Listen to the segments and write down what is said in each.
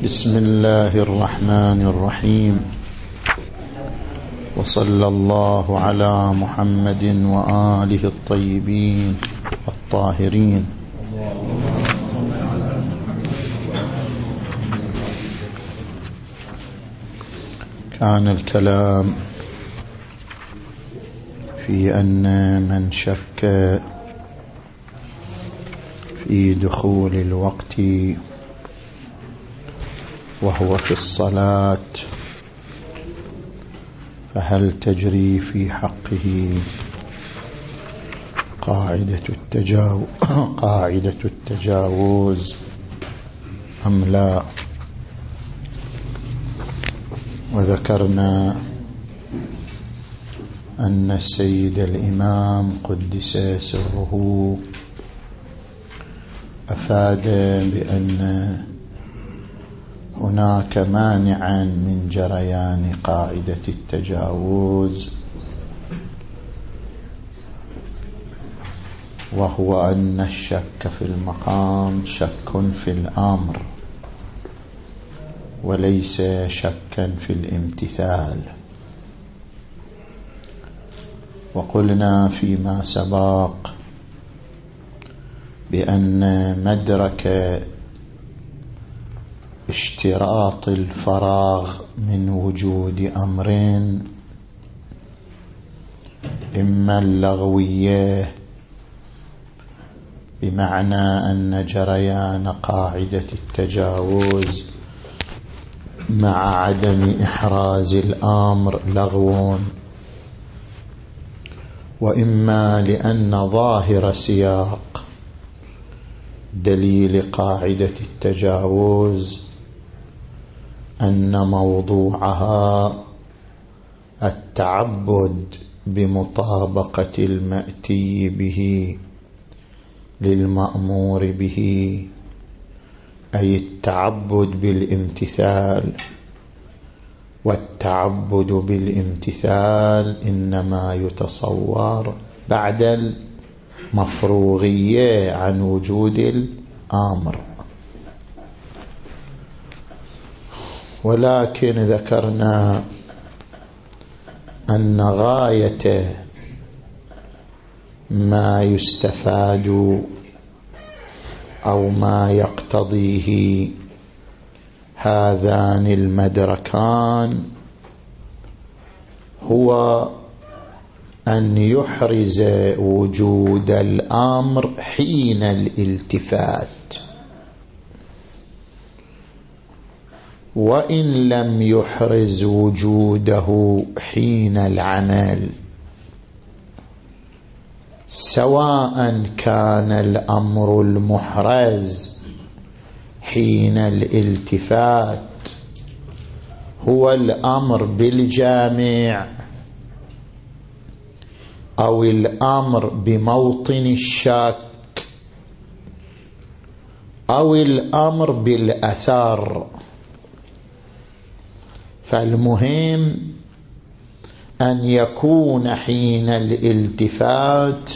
بسم الله الرحمن الرحيم. وصلى الله على محمد وآله الطيبين الطاهرين. كان الكلام في أن من شك في دخول الوقت وهو في الصلاة. فهل تجري في حقه قاعدة التجاوز, قاعدة التجاوز أم لا؟ وذكرنا أن السيد الإمام قدس سره أفاد بأن هناك مانعا من جريان قاعدة التجاوز وهو أن الشك في المقام شك في الأمر وليس شكا في الامتثال. وقلنا فيما سبق بأن مدرك اشتراط الفراغ من وجود أمرين. إما اللغوية بمعنى أن جريان قاعدة التجاوز مع عدم إحراز الأمر لغو وإما لأن ظاهر سياق دليل قاعدة التجاوز أن موضوعها التعبد بمطابقة المأتي به للمأمور به أي التعبد بالامتثال. والتعبد بالامتثال إنما يتصور بعد المفروغية عن وجود الآمر. ولكن ذكرنا أن غاية ما يستفاد أو ما يقتضيه هذان المدركان هو أن يحرز وجود الأمر حين الالتفات. وإن لم يحرز وجوده حين العمل. سواء كان الأمر المحرز حين الالتفات هو الأمر بالجامع أو الأمر بموطن الشك أو الأمر بالأثر فالمهم أن يكون حين الالتفات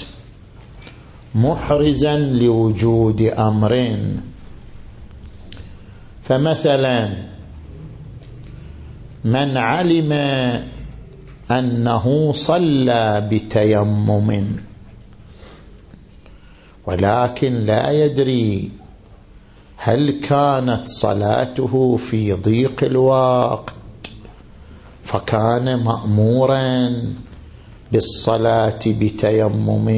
محرزا لوجود أمرين. فمثلا من علم أنه صلى بتيمم ولكن لا يدري هل كانت صلاته في ضيق الوقت. فكان مأمورا بالصلاة بتيمم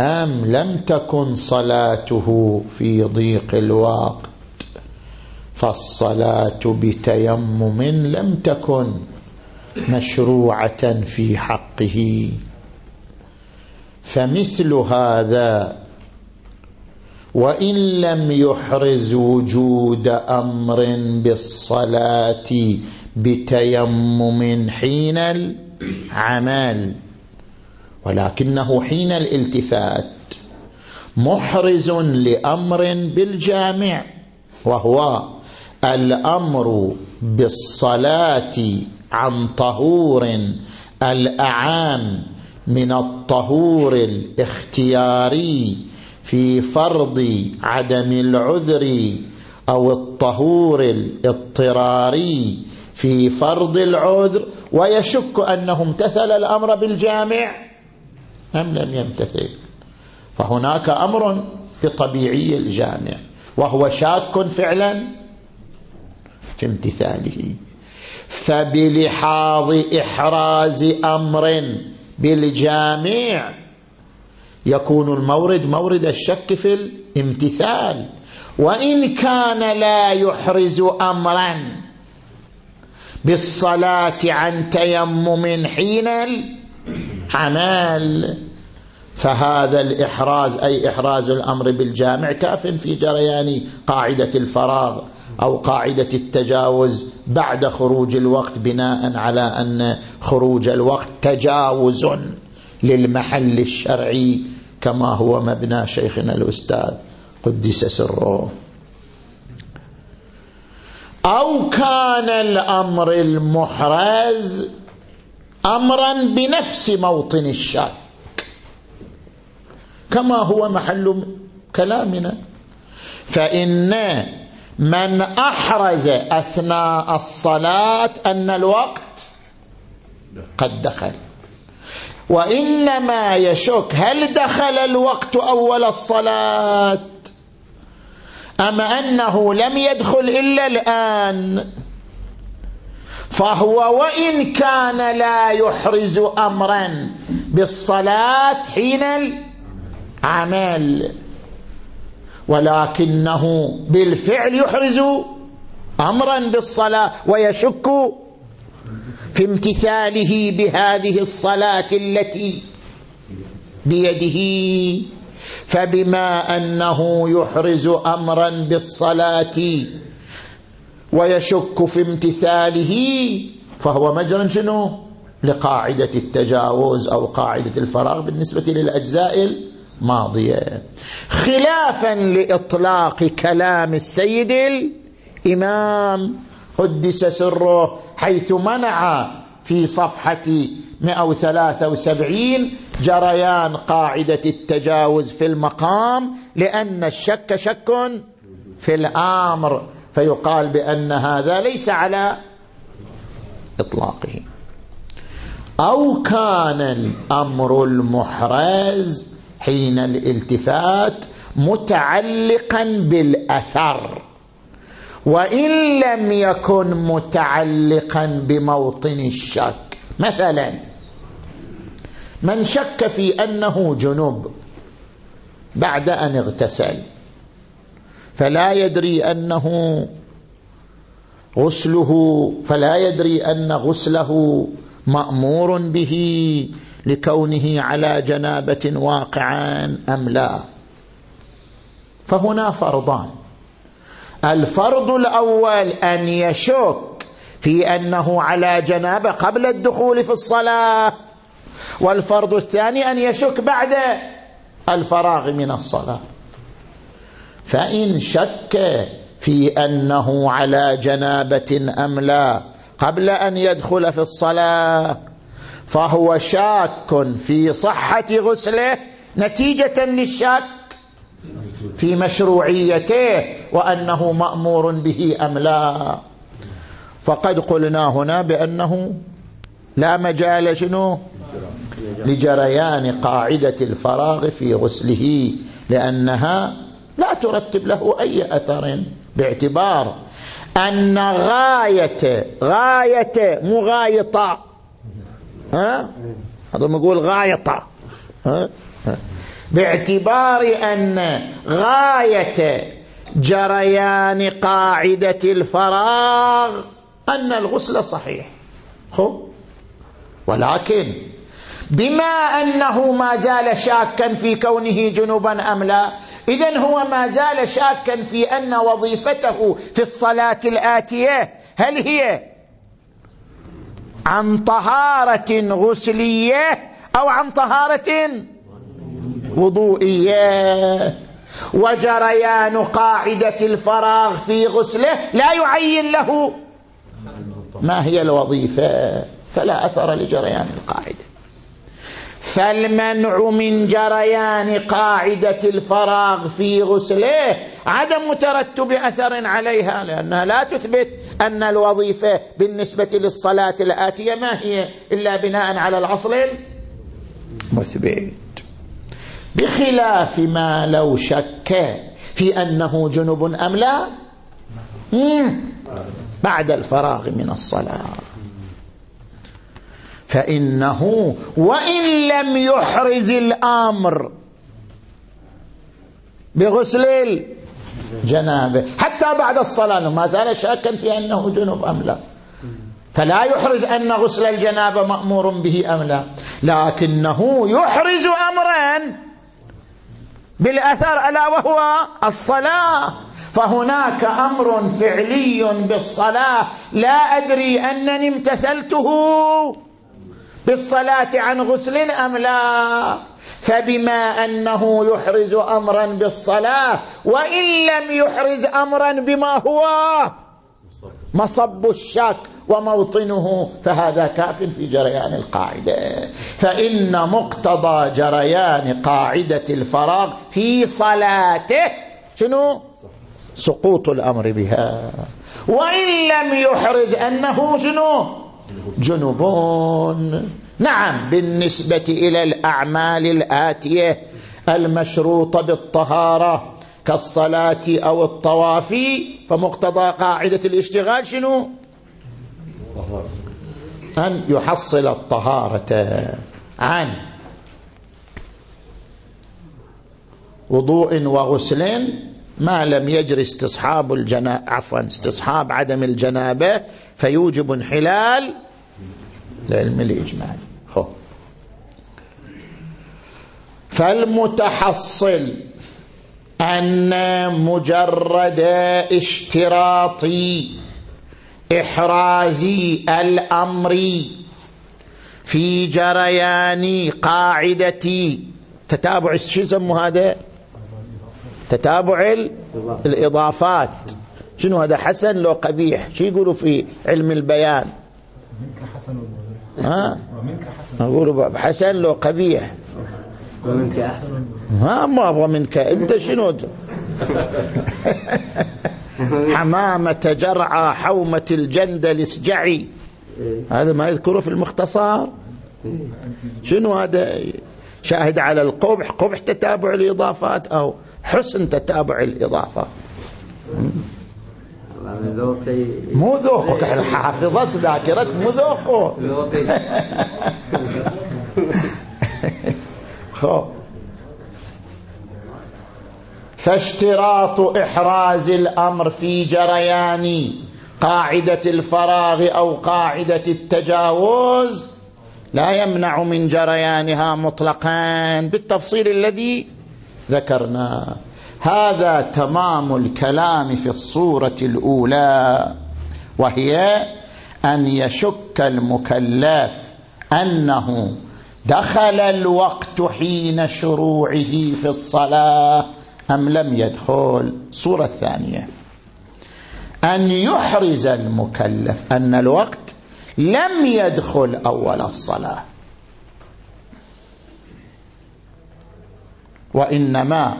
أم لم تكن صلاته في ضيق الوقت فالصلاة بتيمم لم تكن مشروعة في حقه. فمثل هذا وإن لم يحرز وجود أمر بالصلاة بتيمم حين العمل ولكنه حين الالتفات محرز لأمر بالجامع وهو الأمر بالصلاة عن طهور الأعام من الطهور الاختياري في فرض عدم العذر أو الطهور الاضطراري في فرض العذر ويشك أنه امتثل الأمر بالجامع أم لم يمتثل. فهناك أمر بطبيعي الجامع وهو شاك فعلا في امتثاله. فبلحاظ إحراز أمر بالجامع يكون المورد مورد الشك في الامتثال. وإن كان لا يحرز أمرا بالصلاة عن تيمم حين العمل فهذا الإحراز أي إحراز الأمر بالجامع كاف في جريان قاعدة الفراغ أو قاعدة التجاوز بعد خروج الوقت بناء على أن خروج الوقت تجاوز للمحل الشرعي كما هو مبنى شيخنا الأستاذ قدس سره. أو كان الأمر المحرز أمرا بنفس موطن الشك كما هو محل كلامنا. فإن من أحرز أثناء الصلاة أن الوقت قد دخل. وإنما يشك هل دخل الوقت أول الصلاة؟ أم أنه لم يدخل إلا الآن؟ فهو وإن كان لا يحرز أمرا بالصلاة حين العمل ولكنه بالفعل يحرز أمرا بالصلاة ويشك في امتثاله بهذه الصلاة التي بيده فبما أنه يحرز أمرا بالصلاة ويشك في امتثاله فهو مجرى شنو؟ لقاعدة التجاوز أو قاعدة الفراغ بالنسبة للأجزاء الماضية. خلافا لإطلاق كلام السيد الإمام قدس سره حيث منع في صفحة 173 جريان قاعدة التجاوز في المقام لأن الشك شك في الأمر فيقال بأن هذا ليس على إطلاقه. أو كان الأمر المحرز حين الالتفات متعلقا بالأثر. وإن لم يكن متعلقا بموطن الشك. مثلا من شك في أنه جنوب بعد أن اغتسل فلا يدري أنه غسله فلا يدري أن غسله مأمور به لكونه على جنابة واقعا أم لا. فهنا فرضان الفرض الأول أن يشك في أنه على جنابة قبل الدخول في الصلاة والفرض الثاني أن يشك بعد الفراغ من الصلاة. فإن شك في أنه على جنابة أم لا قبل أن يدخل في الصلاة فهو شاك في صحة غسله نتيجة للشك. في مشروعيته وأنه مأمور به أم لا. فقد قلنا هنا بأنه لا مجال شنو؟ لجريان قاعدة الفراغ في غسله لأنها لا ترتب له أي أثر باعتبار. أن غاية غاية مغايطة ها؟ هذا نقول غايطة. ها؟ باعتبار أن غاية جريان قاعدة الفراغ أن الغسل صحيح. خب؟ ولكن بما أنه ما زال شاكا في كونه جنوبا أم لا إذن هو ما زال شاكا في أن وظيفته في الصلاة الآتية هل هي عن طهارة غسلية أو عن طهارة وضوئية. وجريان قاعدة الفراغ في غسله لا يعين له. ما هي الوظيفة؟ فلا أثر لجريان القاعدة. فالمنع من جريان قاعدة الفراغ في غسله عدم ترتب أثر عليها لأنها لا تثبت أن الوظيفة بالنسبة للصلاة الآتية ما هي إلا بناء على الأصل المثبت بخلاف ما لو شك. في أنه جنب أم لا؟ بعد الفراغ من الصلاة. فإنه وإن لم يحرز الأمر بغسل الجنابة. حتى بعد الصلاة ما زال شاكا في أنه جنب أم لا. فلا يحرز أن غسل الجنابة مأمور به أم لا. لكنه يحرز أمرا بالأثر ألا وهو الصلاة. فهناك أمر فعلي بالصلاة. لا أدري أنني امتثلته بالصلاة عن غسل أم لا. فبما أنه يحرز أمرا بالصلاة وإن لم يحرز أمرا بما هو مصب الشك وموطنه فهذا كاف في جريان القاعدة. فإن مقتضى جريان قاعدة الفراغ في صلاته شنو؟ سقوط الأمر بها. وإن لم يحرز أنه شنو؟ جنبون نعم بالنسبة إلى الأعمال الآتية المشروطة بالطهارة كالصلاة أو الطواف فمقتضى قاعدة الاشتغال شنو أن يحصل الطهارة عن وضوء وغسل ما لم يجري استصحاب الجنابة عفوا استصحاب عدم الجنابة فيوجب انحلال العلم الإجمالي خو. فالمتحصل أن مجرد اشتراط إحراز الأمر في جريان قاعدة تتابع شو يسموا هذا؟ تتابع الإضافات. شنو هذا؟ حسن لو قبيح. شو يقولوا في علم البيان؟ منك حسن ها؟ ومنك حسن. أقول حسن لو قبيح. ومنك أحسن. ها ما أبغى منك. أنت شنو؟ حمامة جرعى حومة الجندل اسجعي هذا ما يذكره في المختصر. شنو هذا؟ شاهد على القبح. قبح تتابع الإضافات أو حسن تتابع الإضافات. مو ذوقك حافظت ذاكرتك مو ذوقه خب فاشتراط إحراز الأمر في جريان قاعدة الفراغ أو قاعدة التجاوز لا يمنع من جريانها مطلقا بالتفصيل الذي ذكرناه هذا تمام الكلام في الصورة الأولى وهي أن يشك المكلف أنه دخل الوقت حين شروعه في الصلاة أم لم يدخل؟ صورة الثانية أن يحرز المكلف أن الوقت لم يدخل أول الصلاة. وإنما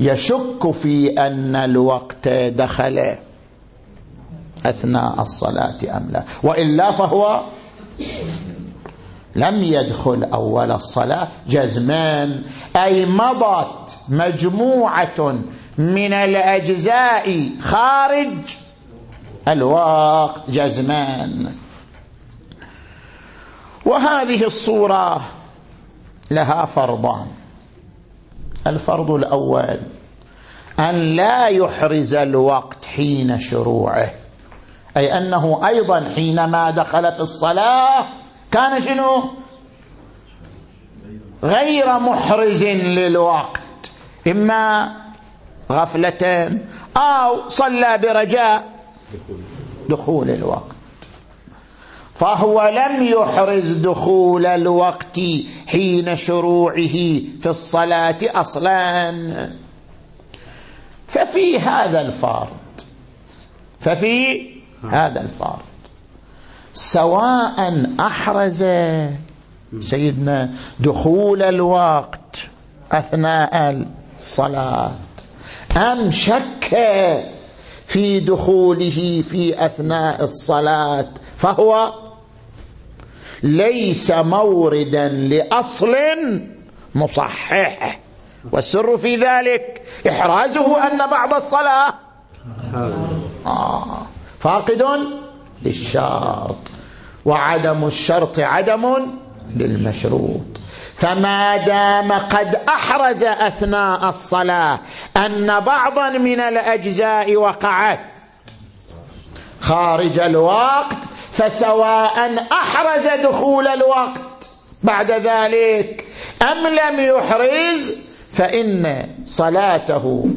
يشك في أن الوقت دخل أثناء الصلاة أم لا. وإلا فهو لم يدخل أول الصلاة. جزمان. أي مضت مجموعة من الأجزاء خارج الوقت. جزمان. وهذه الصورة لها فرضان. الفرض الأول أن لا يحرز الوقت حين شروعه أي أنه أيضا حينما دخل في الصلاة كان شنو؟ غير محرز للوقت. إما غفلة أو صلى برجاء دخول الوقت. فهو لم يحرز دخول الوقت حين شروعه في الصلاة أصلا. ففي هذا الفرض. ففي هذا الفرض. سواء أحرز سيدنا دخول الوقت أثناء الصلاة أم شك في دخوله في أثناء الصلاة فهو ليس موردا لأصل مصحح والسر في ذلك إحرازه أن بعض الصلاة آه فاقد للشرط. وعدم الشرط عدم للمشروط. فما دام قد أحرز أثناء الصلاة أن بعضا من الأجزاء وقعت خارج الوقت فسواء أحرز دخول الوقت بعد ذلك أم لم يحرز فإن صلاته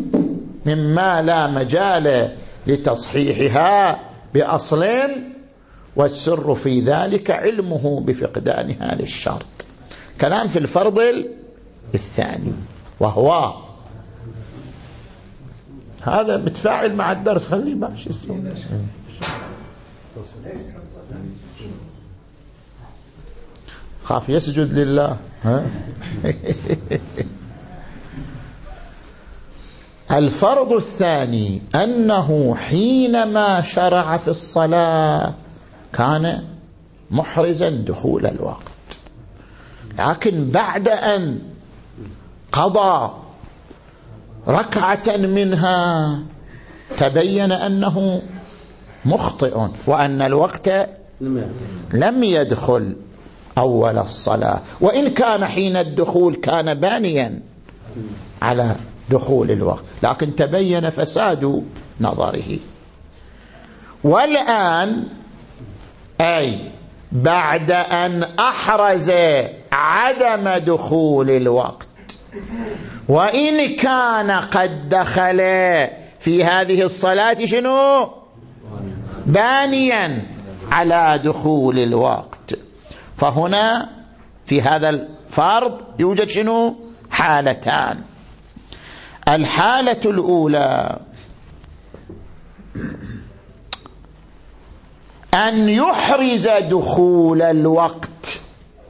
مما لا مجال لتصحيحها. باصل والسر في ذلك علمه بفقدانها للشرط. كلام في الفرض الثاني وهو هذا متفاعل مع الدرس. خليه ماشي. خاف يسجد لله ها؟ الفرض الثاني أنه حينما شرع في الصلاة كان محرزا دخول الوقت. لكن بعد أن قضى ركعة منها تبين أنه مخطئ وأن الوقت لم يدخل. أول الصلاة. وإن كان حين الدخول كان بانيا على دخول الوقت. لكن تبين فساد نظره. والآن أي بعد أن أحرز عدم دخول الوقت. وإن كان قد دخل في هذه الصلاة شنو؟ بانيا على دخول الوقت. فهنا في هذا الفرض يوجد شنو؟ حالتان. الحالة الأولى أن يحرز دخول الوقت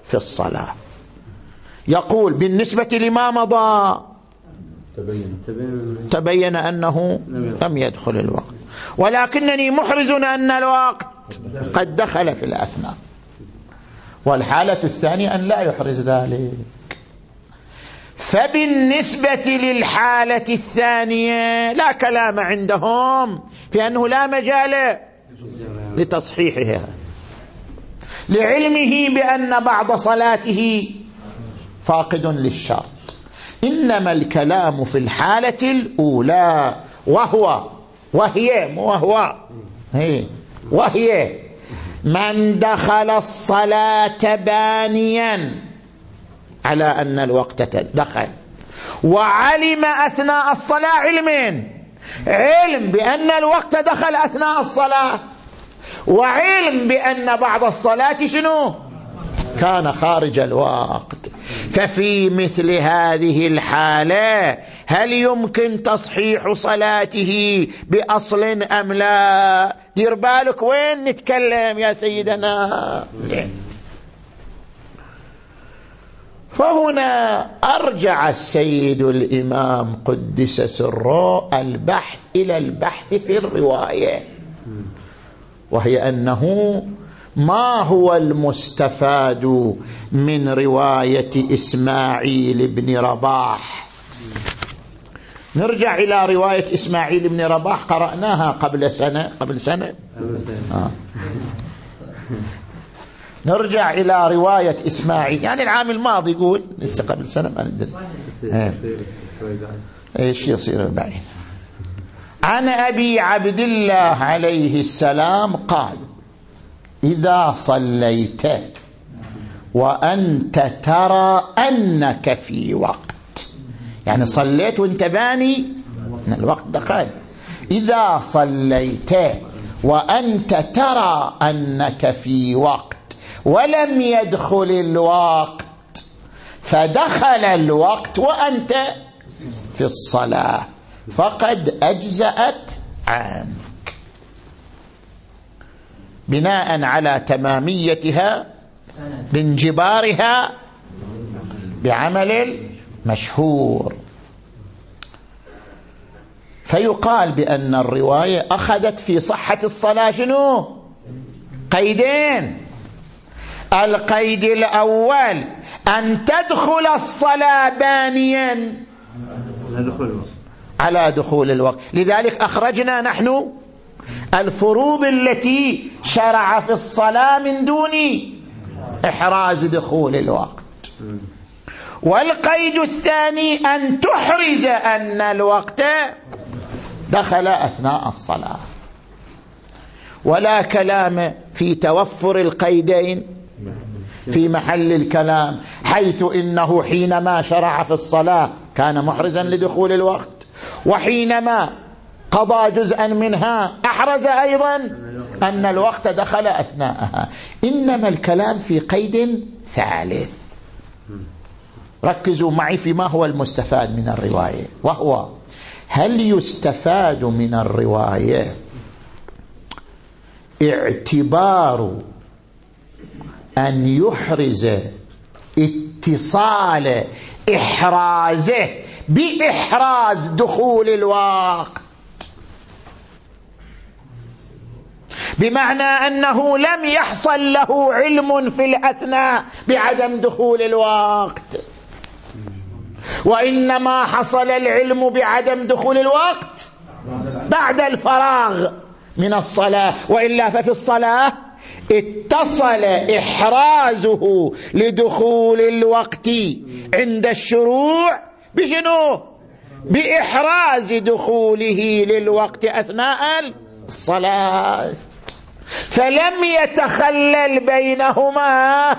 في الصلاة. يقول بالنسبة لما مضى تبين, تبين أنه لم يدخل الوقت. ولكنني محرز أن الوقت قد دخل في الأثناء. والحالة الثانية أن لا يحرز ذلك. فبالنسبة للحالة الثانية لا كلام عندهم في أنه لا مجال لتصحيحها. لعلمه بأن بعض صلاته فاقد للشرط. إنما الكلام في الحالة الأولى وهو وهي وهو. هي وهي. من دخل الصلاة بانيا. على أن الوقت دخل. وعلم أثناء الصلاة علمين. علم بأن الوقت دخل أثناء الصلاة. وعلم بأن بعض الصلاة شنو؟ كان خارج الوقت. ففي مثل هذه الحالة هل يمكن تصحيح صلاته بأصل أم لا؟ دير بالك وين نتكلم يا سيدنا؟ زين فهنا أرجع السيد الإمام قدس سره البحث إلى البحث في الرواية. وهي أنه ما هو المستفاد من رواية إسماعيل بن رباح؟ نرجع إلى رواية إسماعيل بن رباح قرأناها قبل سنة؟ قبل سنة. آه. نرجع إلى رواية إسماعيل. يعني العام الماضي يقول لسه قبل سنة ما ندري. إيه. إيش يصير بعيد عن أبي عبد الله عليه السلام قال إذا صليت وأنت ترى أنك في وقت. يعني صليت وأنت باني الوقت دخل. إذا صليت وأنت ترى أنك في وقت. ولم يدخل الوقت. فدخل الوقت وأنت في الصلاة. فقد أجزأت عنك. بناء على تماميتها بانجبارها بعمل المشهور. فيقال بأن الرواية أخذت في صحة الصلاة شنو؟ قيدين. القيد الأول أن تدخل الصلاة بانيا. على دخول الوقت. لذلك أخرجنا نحن الفروض التي شرع في الصلاة من دون إحراز دخول الوقت. والقيد الثاني أن تحرز أن الوقت دخل أثناء الصلاة. ولا كلام في توفر القيدين. في محل الكلام حيث إنه حينما شرع في الصلاة كان محرزا لدخول الوقت وحينما قضى جزءا منها أحرز أيضا أن الوقت دخل أثناءها. إنما الكلام في قيد ثالث. ركزوا معي فيما هو المستفاد من الرواية. وهو هل يستفاد من الرواية اعتبار أن يحرز اتصال إحرازه بإحراز دخول الوقت بمعنى أنه لم يحصل له علم في الأثناء بعدم دخول الوقت. وإنما حصل العلم بعدم دخول الوقت بعد الفراغ من الصلاة. وإلا ففي الصلاة اتصل إحرازه لدخول الوقت عند الشروع بشنو؟ بإحراز دخوله للوقت أثناء الصلاة. فلم يتخلل بينهما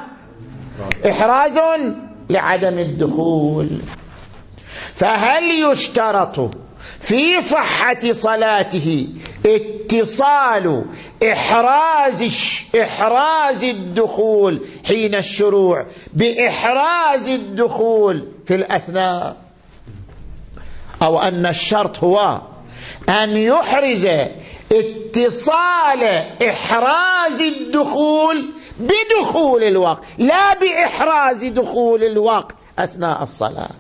إحراز لعدم الدخول. فهل يشترط في صحة صلاته اتصال إحراز, إحراز الدخول حين الشروع بإحراز الدخول في الأثناء. أو أن الشرط هو أن يحرز اتصال إحراز الدخول بدخول الوقت لا بإحراز دخول الوقت أثناء الصلاة.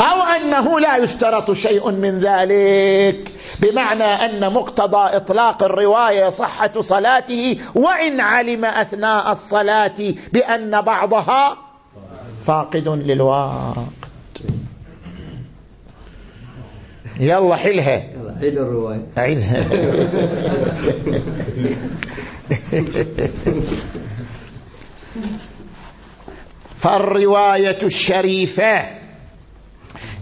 أو أنه لا يشترط شيء من ذلك بمعنى أن مقتضى إطلاق الرواية صحة صلاته وإن علم أثناء الصلاة بأن بعضها فاقد للوقت يلا حلها. عيد الرواية. عيدها فالرواية الشريفة.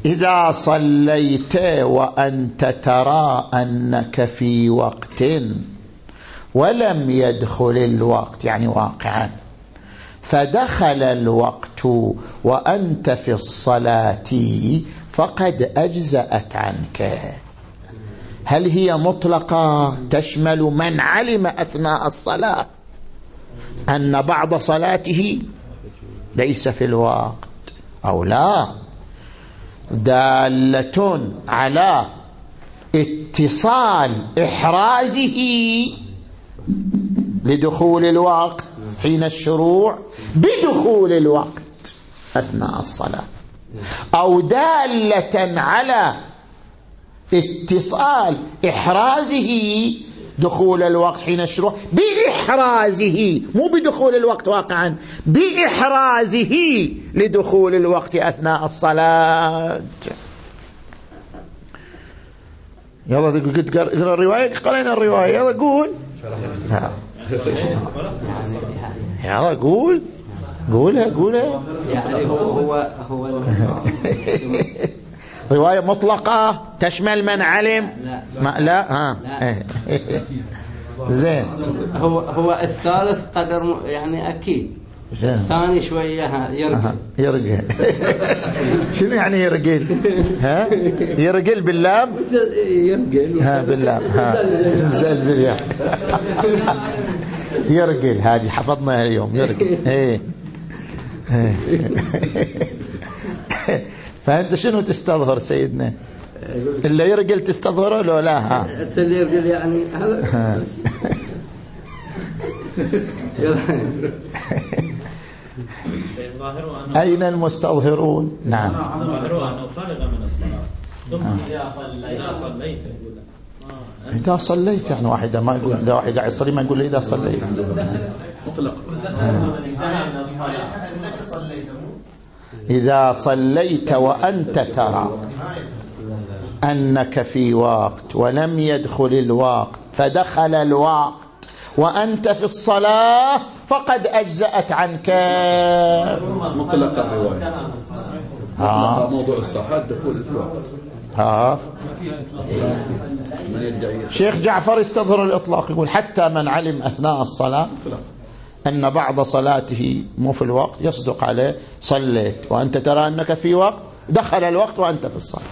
إذا صليت وأنت ترى أنك في وقت ولم يدخل الوقت يعني واقعا فدخل الوقت وأنت في الصلاة فقد أجزأت عنك. هل هي مطلقة؟ تشمل من علم أثناء الصلاة أن بعض صلاته ليس في الوقت أو لا؟ دالة على اتصال إحرازه لدخول الوقت حين الشروع بدخول الوقت أثناء الصلاة. أو دالة على اتصال إحرازه دخول الوقت حين الشروع بإحرازه مو بدخول الوقت واقعا بإحرازه لدخول الوقت أثناء الصلاة. يلا قلت اقرا الرواية؟ قرينا الرواية. يلا قول. يلا قول. قولها قولها. يعني هو هو هو رواية مطلقة تشمل من علم؟ لا. ما لا؟ ها. لا. زين. هو هو الثالث قدر يعني أكيد. زين. ثاني شوية يرجع يرقل. شنو يعني يرقل؟ ها؟ يرقل باللام؟ يرجع ها باللام ها. زلزل يرقل هذه حفظناها اليوم يرقل. إيه. فأنت شنو تستظهر سيدنا؟ اللي يرقل تستظهره لو لا ها. اللي يرجع يعني هذا. أين المستظهرون؟ نعم. أنه فرغ من الصلاة ثم إذا صليت إذا صليت يعني واحد ما يقول إذا واحد قاعد يصلي ما يقول إذا صليت. مطلق. إذا صليت. وأنت ترى أنك في وقت ولم يدخل الوقت فدخل الوقت. وأنت في الصلاة فقد أجزأت عنك. مطلق الرواية. آه. موضوع الصحة دخول الوقت. ها شيخ جعفر استظهر الإطلاق يقول حتى من علم أثناء الصلاة أن بعض صلاته مو في الوقت يصدق عليه صليت. وأنت ترى أنك في وقت دخل الوقت وأنت في الصلاة.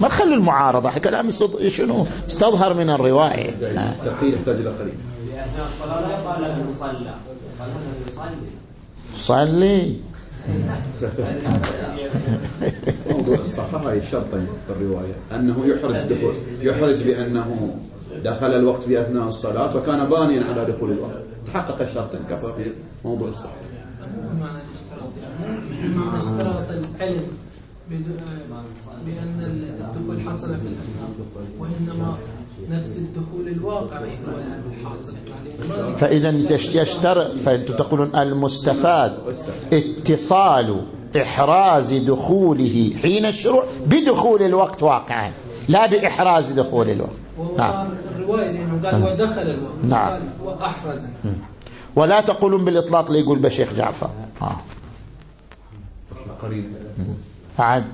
ما تخلي المعارضة كلام شنو؟ استظهر من الرواية. التقييد يحتاج إلى قريب. صلي. موضوع الصحة هاي شرطين في الرواية. أنه يحرز دخول. يحرز بأنه دخل الوقت في أثناء الصلاة وكان بانيا على دخول الوقت. تحقق الشرطين كفى في موضوع الصحة. معنى اشتراط العلم بأن الدخول حصل في وإنما نفس الدخول الواقعي هو الحاصل فإذا يشترط فأنتم تقولون المستفاد اتصال إحراز دخوله حين الشروع بدخول الوقت واقعا لا بإحراز دخول الوقت. نعم. الرواية لأنه قال ودخل الوقت. نعم. وأحرز. ولا تقولون بالإطلاق ليقول بشيخ جعفر. آه. قريب. بعد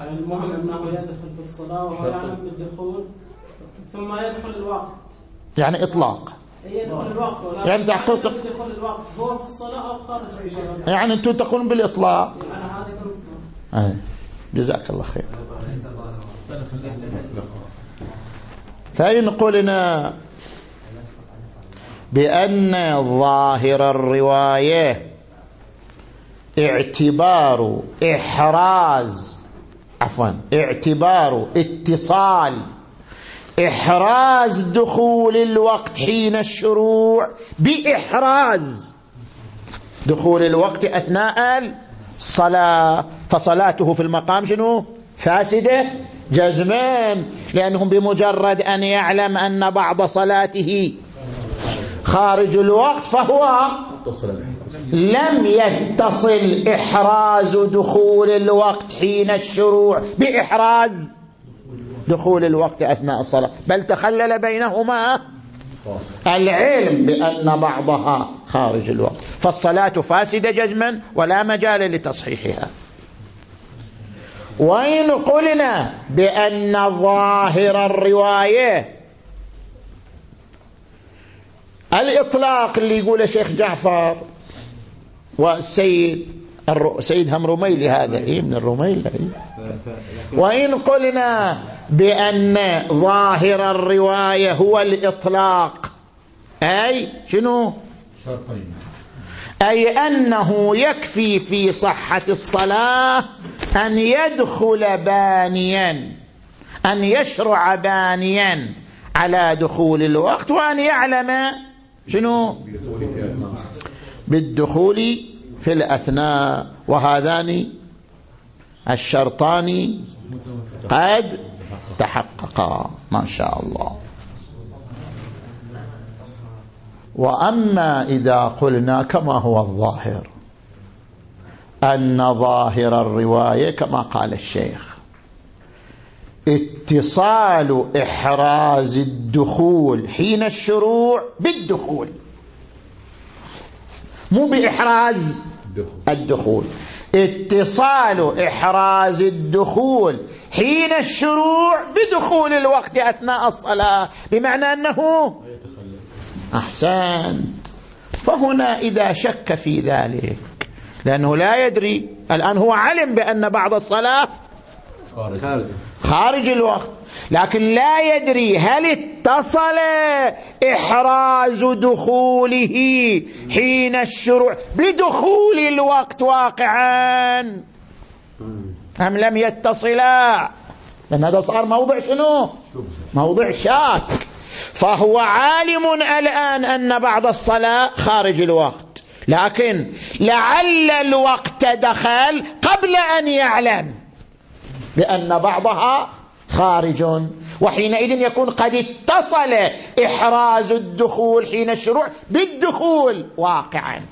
المهم أنه يدخل في الصلاة وهو يعلم بالدخول ثم يدخل الوقت. يعني إطلاق. يدخل الوقت يعني تحقيق يدخل الوقت. هو في الصلاة أو خارج الصلاة. يعني أنتم تقولون بالإطلاق. يعني هذه أي. جزاك الله خير. فإن قلنا بأن ظاهر الرواية اعتبار إحراز عفوا اعتبار اتصال إحراز دخول الوقت حين الشروع بإحراز. دخول الوقت أثناء الصلاة فصلاته في المقام شنو؟ فاسدة. جزمان لأنهم بمجرد أن يعلم أن بعض صلاته خارج الوقت فهو لم يتصل إحراز دخول الوقت حين الشروع بإحراز دخول الوقت أثناء الصلاة. بل تخلل بينهما العلم بأن بعضها خارج الوقت. فالصلاة فاسدة جزما ولا مجال لتصحيحها. وإن قلنا بأن ظاهر الرواية الإطلاق اللي يقوله شيخ جعفر والسيد سيد هم رميلي هذا إيه من الرميل إيه. وإن قلنا بأن ظاهر الرواية هو الإطلاق أي شنو؟ أي أنه يكفي في صحة الصلاة أن يدخل بانيا أن يشرع بانيا على دخول الوقت وأن يعلم شنو؟ بالدخول في الأثناء. وهذان الشرطان قد تحققا ما شاء الله. وأما إذا قلنا كما هو الظاهر أن ظاهر الرواية كما قال الشيخ اتصال إحراز الدخول حين الشروع بالدخول مو بإحراز الدخول اتصال إحراز الدخول حين الشروع بدخول الوقت أثناء الصلاة بمعنى أنه أحسنت. فهنا إذا شك في ذلك لأنه لا يدري الآن هو علم بأن بعض الصلاة خارج, خارج الوقت لكن لا يدري هل اتصل إحراز دخوله حين الشروع بدخول الوقت واقعا. أم لم يتصلا؟ لأن هذا صار موضع شنو؟ موضع شاك. فهو عالم الآن أن بعض الصلاة خارج الوقت. لكن لعل الوقت دخل قبل أن يعلم بأن بعضها خارج. وحينئذ يكون قد اتصل إحراز الدخول حين الشروع بالدخول واقعا.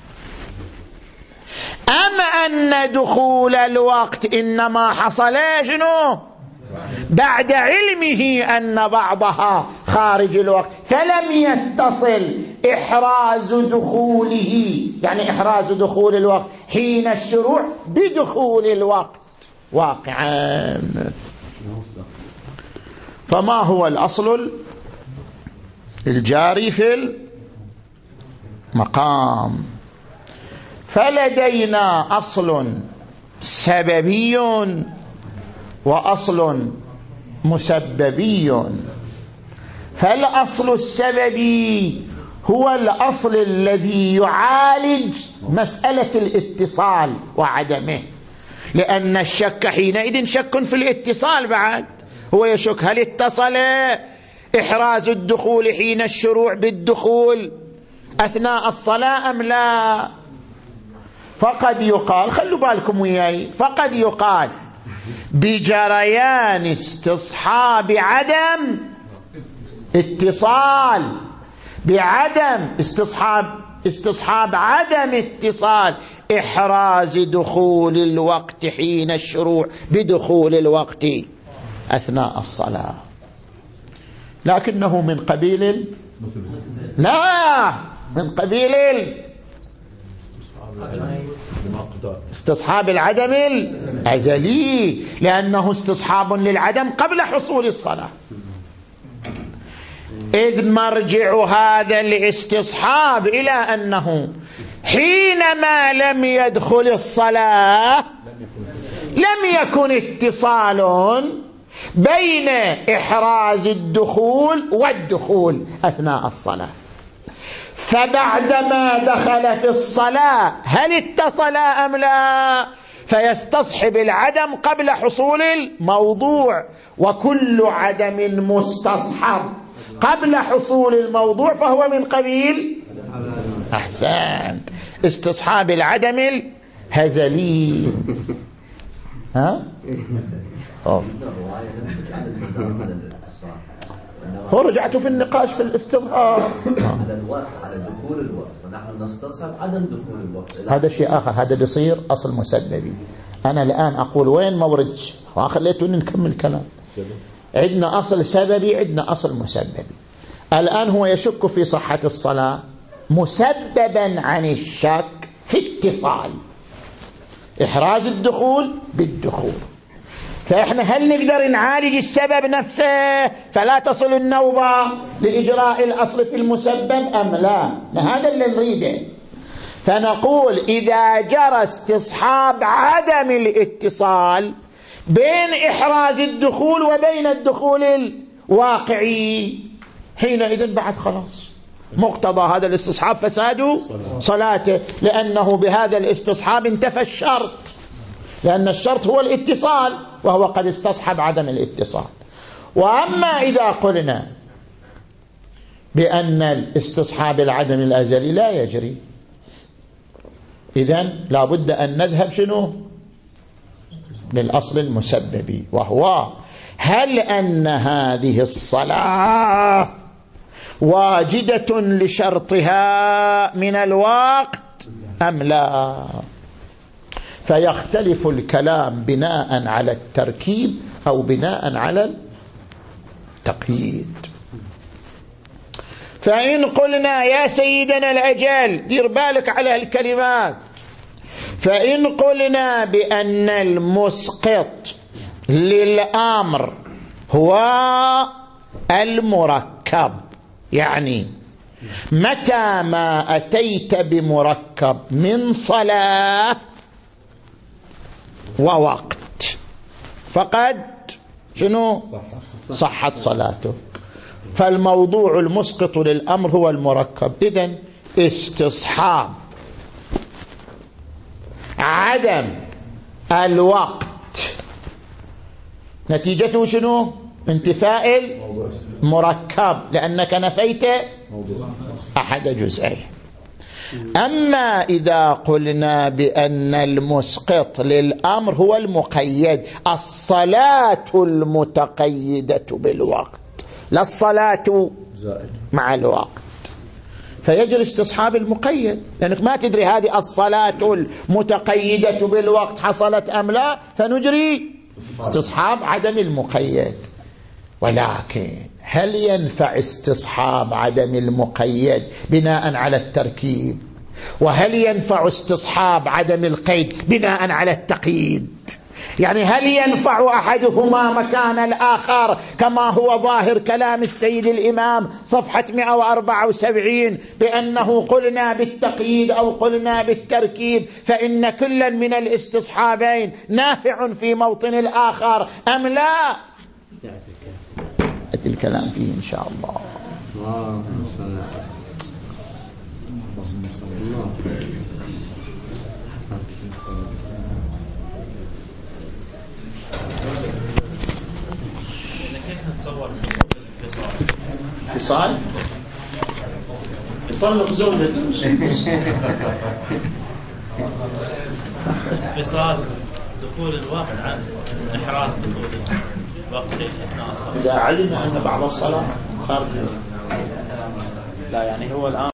أم أن دخول الوقت إنما حصل شنو بعد علمه أن بعضها خارج الوقت. فلم يتصل إحراز دخوله. يعني إحراز دخول الوقت. حين الشروع بدخول الوقت. واقعا. فما هو الأصل الجاري في المقام؟ فلدينا أصل سببي وأصل مسببي. فالأصل السببي هو الأصل الذي يعالج مسألة الاتصال وعدمه. لأن الشك حينئذ شك في الاتصال بعد. هو يشك هل اتصل إحراز الدخول حين الشروع بالدخول أثناء الصلاة أم لا؟ فقد يقال خلوا بالكم وياي فقد يقال بجريان استصحاب عدم اتصال. بعدم استصحاب استصحاب عدم اتصال. إحراز دخول الوقت حين الشروع بدخول الوقت أثناء الصلاة. لكنه من قبيل لا من قبيل استصحاب العدم الأزلي لأنه استصحاب للعدم قبل حصول الصلاة. إذ مرجع هذا الاستصحاب إلى أنه حينما لم يدخل الصلاة لم يكن اتصال بين إحراز الدخول والدخول أثناء الصلاة. فبعدما دخل في الصلاة هل اتصل أم لا؟ فيستصحب العدم قبل حصول الموضوع وكل عدم مستصحب. قبل حصول الموضوع فهو من قبيل أحسنت استصحاب العدم الهزلي. ها؟ هو رجعت في النقاش في الاستظهار. على الوقت على دخول الوقت. ونحن نستصحب عدم دخول الوقت. هذا شيء آخر هذا بيصير أصل مسببي. أنا الآن أقول وين مورد خليتوني نكمل كلام. عندنا أصل سببي عندنا أصل مسببي. الآن هو يشك في صحة الصلاة مسببا عن الشك في اتصال. إحراز الدخول بالدخول. فإحنا هل نقدر نعالج السبب نفسه؟ فلا تصل النوبة لإجراء الأصل في المسبب أم لا؟ هذا اللي نريده. فنقول إذا جرى استصحاب عدم الاتصال بين إحراز الدخول وبين الدخول الواقعي حينئذ بعد خلاص. مقتضى هذا الاستصحاب فساد صلاته لأنه بهذا الاستصحاب انتفى الشرط. لأن الشرط هو الاتصال وهو قد استصحب عدم الاتصال. وأما إذا قلنا بأن الاستصحاب العدم الأزلي لا يجري إذن لابد أن نذهب شنو؟ للأصل المسببي وهو هل أن هذه الصلاة واجدة لشرطها من الوقت أم لا؟ فيختلف الكلام بناء على التركيب أو بناء على التقييد. فإن قلنا يا سيدنا الأجل دير بالك على الكلمات. فإن قلنا بأن المسقط للأمر هو المركب يعني متى ما أتيت بمركب من صلاة ووقت. فقد شنو؟ صحت صلاته فالموضوع المسقط للأمر هو المركب. إذن استصحاب. عدم الوقت. نتيجته شنو؟ انتفاء المركب. لأنك نفيت أحد جزئين. أما إذا قلنا بأن المسقط للأمر هو المقيد الصلاة المتقيدة بالوقت لا الصلاة مع الوقت. فيجري استصحاب المقيد. لأنك ما تدري هذه الصلاة المتقيدة بالوقت حصلت أم لا فنجري. استصحاب عدم المقيد. ولكن هل ينفع استصحاب عدم المقيد بناء على التركيب؟ وهل ينفع استصحاب عدم القيد بناء على التقييد؟ يعني هل ينفع أحدهما مكان الآخر كما هو ظاهر كلام السيد الإمام صفحة 174 بأنه قلنا بالتقييد أو قلنا بالتركيب فإن كلا من الاستصحابين نافع في موطن الآخر أم لا؟ يأتي الكلام فيه إن شاء الله. كيف نتصور فصال فصال زوجة انفصال دخول الوقت عن إحراز دخول أثناء الصلاة إذا علم أن بعض الصلاة خارج. لا يعني هو الآن